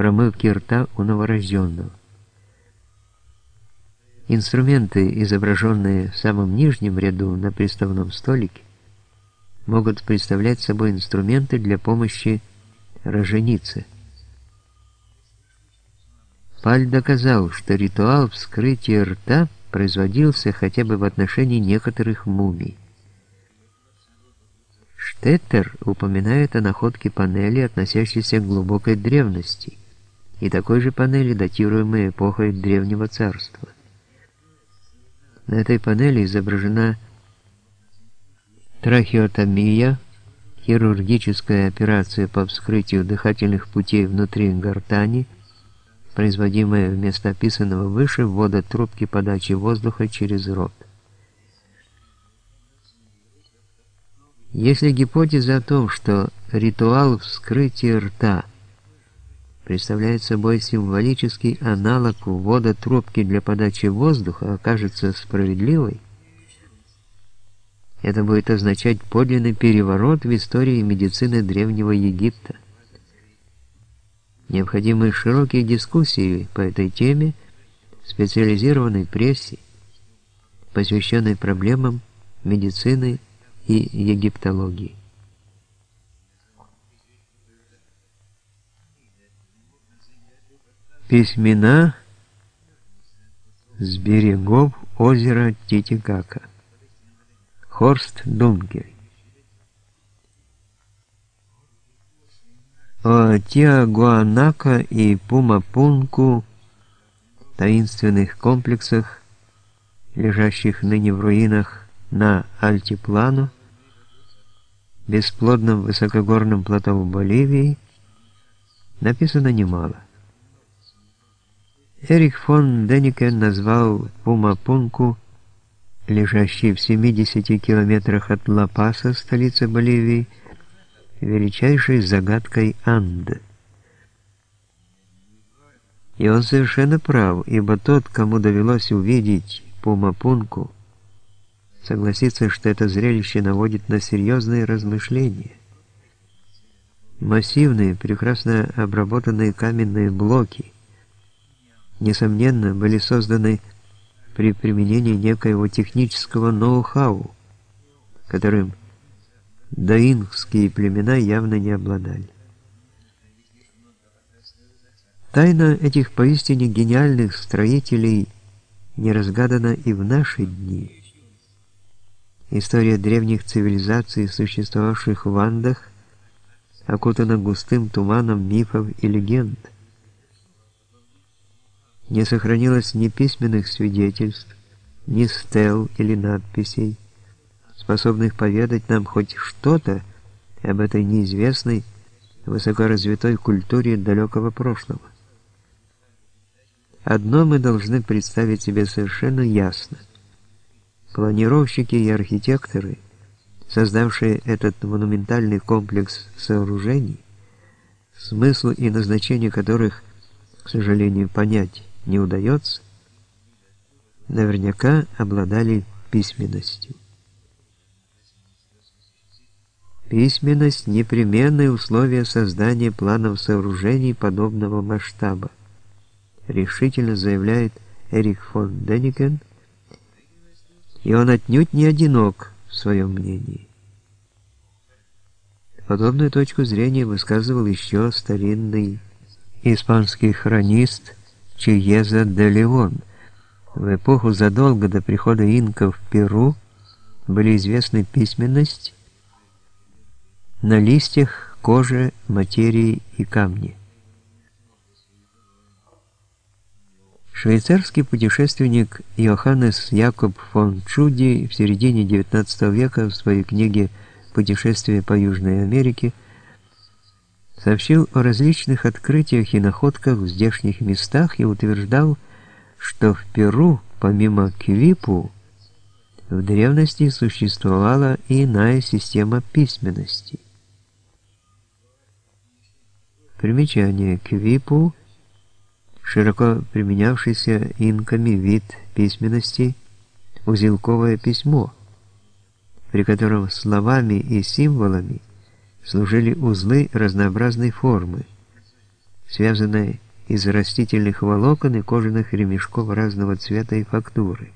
промывки рта у новорожденного. Инструменты, изображенные в самом нижнем ряду на приставном столике, могут представлять собой инструменты для помощи роженице. Паль доказал, что ритуал вскрытия рта производился хотя бы в отношении некоторых мумий. Штеттер упоминает о находке панели, относящейся к глубокой древности, и такой же панели, датируемой эпохой Древнего Царства. На этой панели изображена трахеотомия, хирургическая операция по вскрытию дыхательных путей внутри гортани – производимое вместо описанного выше ввода трубки подачи воздуха через рот. Если гипотеза о том, что ритуал вскрытия рта представляет собой символический аналог ввода трубки для подачи воздуха, окажется справедливой, это будет означать подлинный переворот в истории медицины Древнего Египта. Необходимы широкие дискуссии по этой теме в специализированной прессе, посвященной проблемам медицины и египтологии. Письмена с берегов озера Титикака. Хорст Дункель о Тиагуанака и Пумапунку, таинственных комплексах, лежащих ныне в руинах на Альтиплану, бесплодном высокогорном плато в Боливии, написано немало. Эрих фон Деникен назвал Пумапунку, лежащий в 70 километрах от Ла-Паса, столицы Боливии, величайшей загадкой Анд. И он совершенно прав, ибо тот, кому довелось увидеть Пумапунку, согласится, что это зрелище наводит на серьезные размышления. Массивные, прекрасно обработанные каменные блоки, несомненно, были созданы при применении некоего технического ноу-хау, которым даингские племена явно не обладали. Тайна этих поистине гениальных строителей не разгадана и в наши дни. История древних цивилизаций, существовавших в Андах, окутана густым туманом мифов и легенд. Не сохранилось ни письменных свидетельств, ни стел или надписей, способных поведать нам хоть что-то об этой неизвестной, высокоразвитой культуре далекого прошлого. Одно мы должны представить себе совершенно ясно. Планировщики и архитекторы, создавшие этот монументальный комплекс сооружений, смысл и назначение которых, к сожалению, понять не удается, наверняка обладали письменностью. Письменность – непременное условие создания планов сооружений подобного масштаба, решительно заявляет Эрих фон Деникен, и он отнюдь не одинок в своем мнении. Подобную точку зрения высказывал еще старинный испанский хронист Чиеза де Леон. В эпоху задолго до прихода инков в Перу были известны письменность на листьях, коже, материи и камне. Швейцарский путешественник Йоханнес Якоб фон Чуди в середине XIX века в своей книге «Путешествие по Южной Америке» сообщил о различных открытиях и находках в здешних местах и утверждал, что в Перу, помимо Квипу, в древности существовала и иная система письменности – Примечание. Квипу – широко применявшийся инками вид письменности, узелковое письмо, при котором словами и символами служили узлы разнообразной формы, связанная из растительных волокон и кожаных ремешков разного цвета и фактуры.